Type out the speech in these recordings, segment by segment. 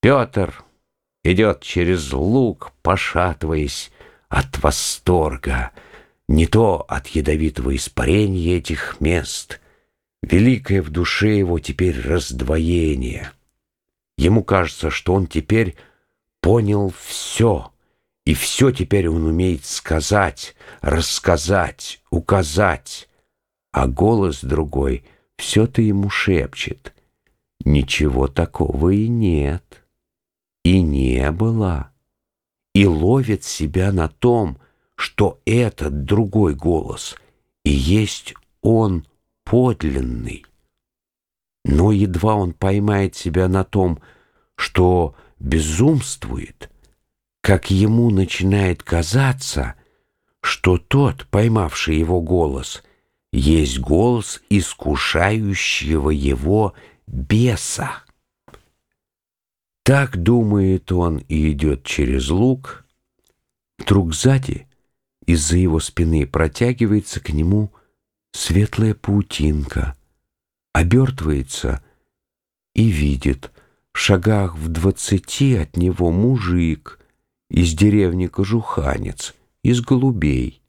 Петр идет через луг, пошатываясь от восторга, не то от ядовитого испарения этих мест, великое в душе его теперь раздвоение. Ему кажется, что он теперь понял все, и все теперь он умеет сказать, рассказать, указать, а голос другой все-то ему шепчет. Ничего такого и нет, и не было, и ловит себя на том, что этот другой голос и есть он подлинный. Но едва он поймает себя на том, что безумствует, как ему начинает казаться, что тот, поймавший его голос, есть голос искушающего его беса. Так думает он и идет через луг. Вдруг сзади из-за его спины протягивается к нему светлая паутинка, обертывается и видит в шагах в двадцати от него мужик из деревни Кожуханец, из голубей.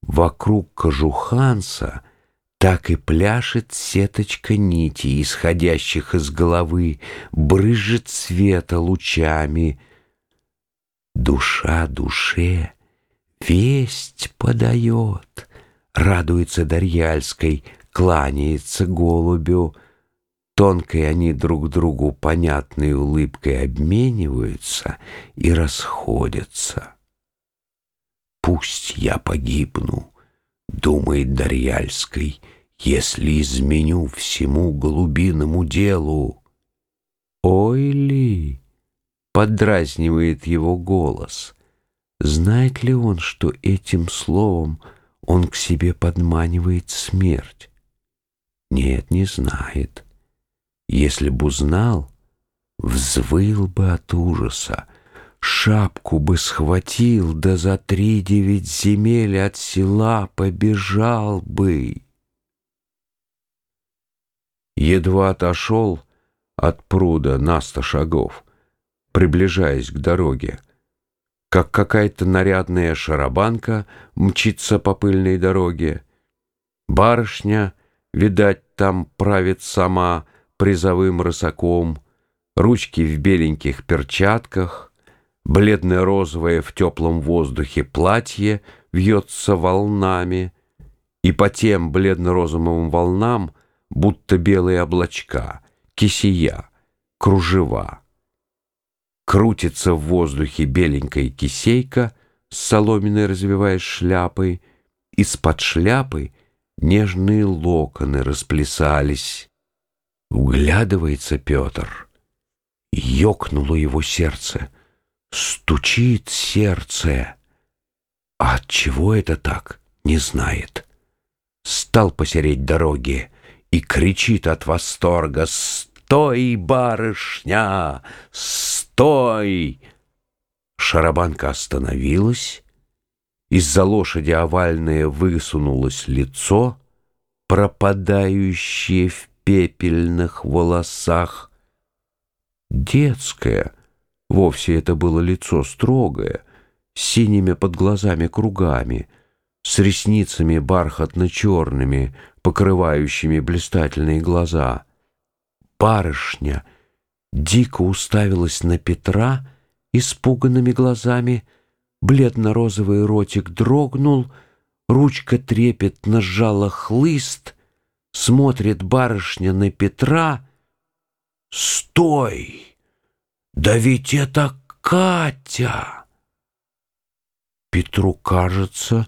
Вокруг Кожуханца так и пляшет сеточка нити, исходящих из головы, брызжет света лучами. Душа душе весть подает, радуется Дарьяльской, кланяется голубю. Тонкой они друг другу понятной улыбкой обмениваются и расходятся. «Пусть я погибну», — думает Дарьяльской, «если изменю всему голубиному делу». «Ой ли!» — подразнивает его голос. Знает ли он, что этим словом он к себе подманивает смерть? Нет, не знает. Если б узнал, взвыл бы от ужаса, шапку бы схватил, да за три девять земель от села побежал бы. Едва отошел от пруда на сто шагов, приближаясь к дороге, как какая-то нарядная шарабанка мчится по пыльной дороге. Барышня, видать, там правит сама призовым рысаком, ручки в беленьких перчатках, бледно-розовое в теплом воздухе платье вьется волнами, и по тем бледно-розовым волнам будто белые облачка, кисия, кружева. Крутится в воздухе беленькая кисейка с соломенной развиваясь шляпой, из-под шляпы нежные локоны расплясались. Углядывается Петр. Ёкнуло его сердце. Стучит сердце. А от чего это так, не знает. Стал посереть дороги и кричит от восторга «Стой, барышня! Стой!» Шарабанка остановилась. Из-за лошади овальное высунулось лицо, пропадающее в пепельных волосах. Детское, вовсе это было лицо строгое, с синими под глазами кругами, с ресницами бархатно-черными, покрывающими блистательные глаза. Барышня дико уставилась на Петра испуганными глазами, бледно-розовый ротик дрогнул, ручка трепетно сжала хлыст, Смотрит барышня на Петра. «Стой! Да ведь это Катя!» Петру кажется,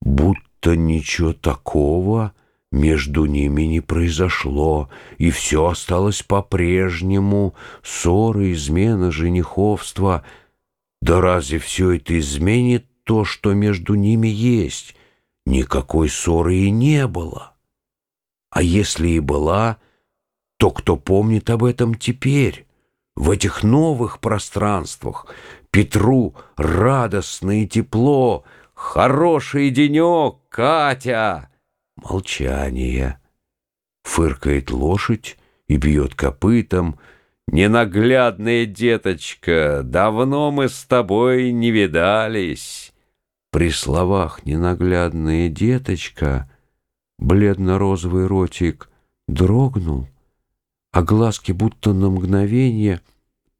будто ничего такого между ними не произошло, и все осталось по-прежнему, ссоры, измена, жениховство. Да разве все это изменит то, что между ними есть? Никакой ссоры и не было. А если и была, то кто помнит об этом теперь, в этих новых пространствах? Петру радостно и тепло. Хороший денек, Катя! Молчание. Фыркает лошадь и бьет копытом. Ненаглядная деточка, давно мы с тобой не видались. При словах «ненаглядная деточка» бледно-розовый ротик дрогнул, а глазки будто на мгновение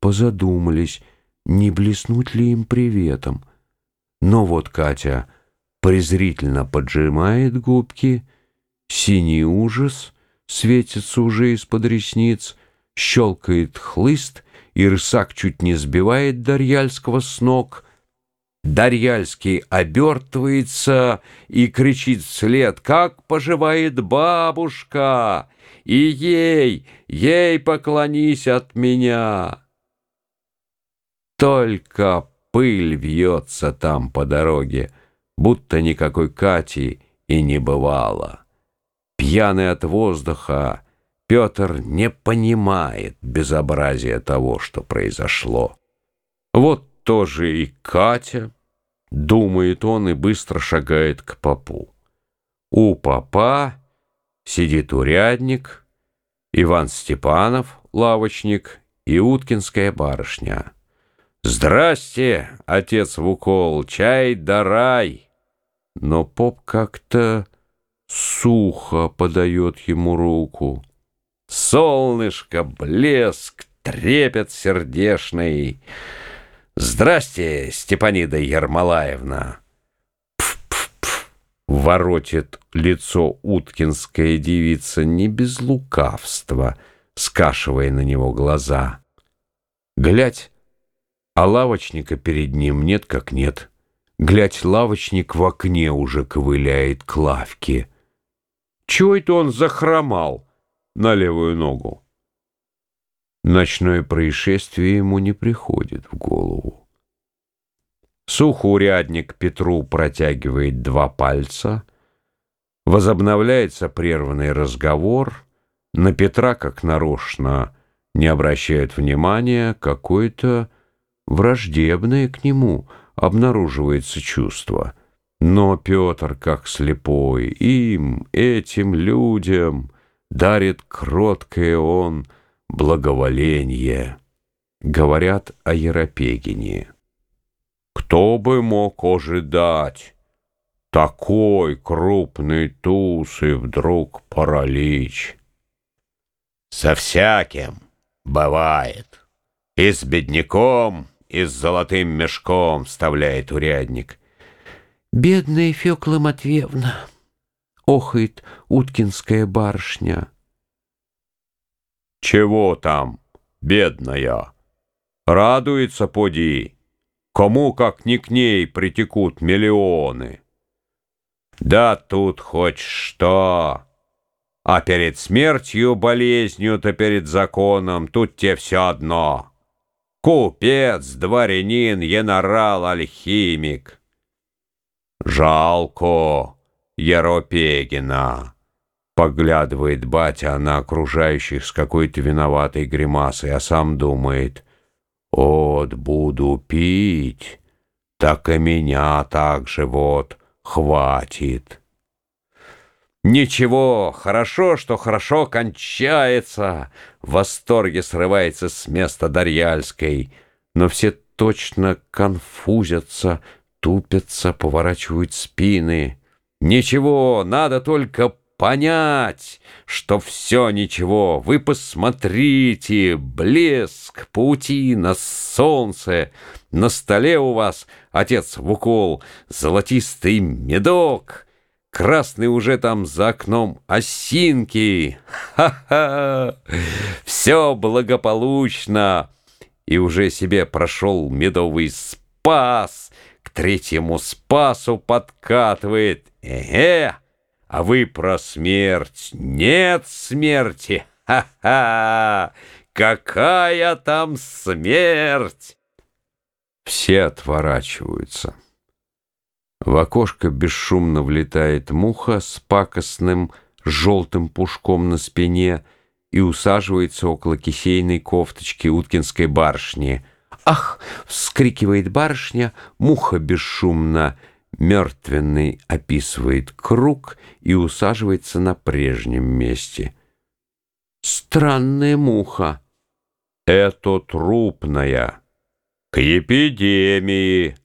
позадумались, не блеснуть ли им приветом. Но вот Катя презрительно поджимает губки, синий ужас светится уже из-под ресниц, щелкает хлыст, и рысак чуть не сбивает Дарьяльского с ног. Дарьяльский обертывается и кричит вслед, «Как поживает бабушка? И ей, ей поклонись от меня!» Только пыль вьется там по дороге, будто никакой Кати и не бывало. Пьяный от воздуха, Петр не понимает безобразия того, что произошло. Вот тоже и Катя, думает он и быстро шагает к попу. У попа сидит урядник, Иван Степанов, лавочник, и уткинская барышня. «Здрасте, отец в укол, чай да рай!» Но поп как-то сухо подает ему руку. Солнышко, блеск, трепет сердешный. «Здрасте, Степанида Ермолаевна!» Пф-пф-пф! Воротит лицо уткинская девица не без лукавства, скашивая на него глаза. Глядь, а лавочника перед ним нет как нет. Глядь, лавочник в окне уже ковыляет к лавке. Чего это он захромал на левую ногу? Ночное происшествие ему не приходит в голову. Сухоурядник Петру протягивает два пальца. Возобновляется прерванный разговор. На Петра, как нарочно, не обращает внимания какой-то враждебное к нему обнаруживается чувство. Но Петр, как слепой, им, этим людям, дарит кроткое он благоволение. Говорят о Еропегине. Кто бы мог ожидать такой крупный туз и вдруг паралич? Со всяким бывает. И с бедняком, и с золотым мешком вставляет урядник. Бедная Фёкла Матвеевна, охает уткинская барышня. Чего там, бедная? Радуется поди. Кому, как не к ней, притекут миллионы. Да тут хоть что. А перед смертью, болезнью-то перед законом, тут тебе все одно. Купец, дворянин, генерал, алхимик. Жалко Еропегина. Поглядывает батя на окружающих с какой-то виноватой гримасой, а сам думает, «Вот буду пить, так и меня так же вот хватит». Ничего, хорошо, что хорошо кончается. В восторге срывается с места Дарьяльской. Но все точно конфузятся, тупятся, поворачивают спины. Ничего, надо только понять, что все ничего. Вы посмотрите, блеск, паутина, солнце. На столе у вас, отец в укол, золотистый медок — Красный уже там за окном осинки. Ха-ха! Все благополучно. И уже себе прошел медовый спас. К третьему спасу подкатывает. Эге! А вы про смерть. Нет смерти. Ха-ха! Какая там смерть! Все отворачиваются. В окошко бесшумно влетает муха с пакостным желтым пушком на спине и усаживается около кисейной кофточки уткинской барышни. «Ах!» — вскрикивает барышня, муха бесшумно мертвенный описывает круг и усаживается на прежнем месте. «Странная муха!» Это трупная, к эпидемии.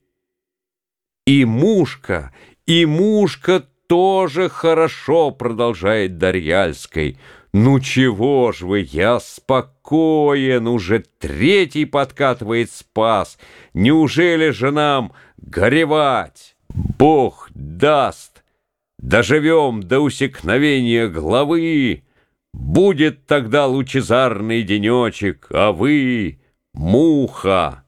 И мушка, и мушка тоже хорошо, продолжает Дарьяльской. Ну чего ж вы, я спокоен, уже третий подкатывает спас. Неужели же нам горевать? Бог даст, доживем до усекновения главы. Будет тогда лучезарный денечек, а вы — муха.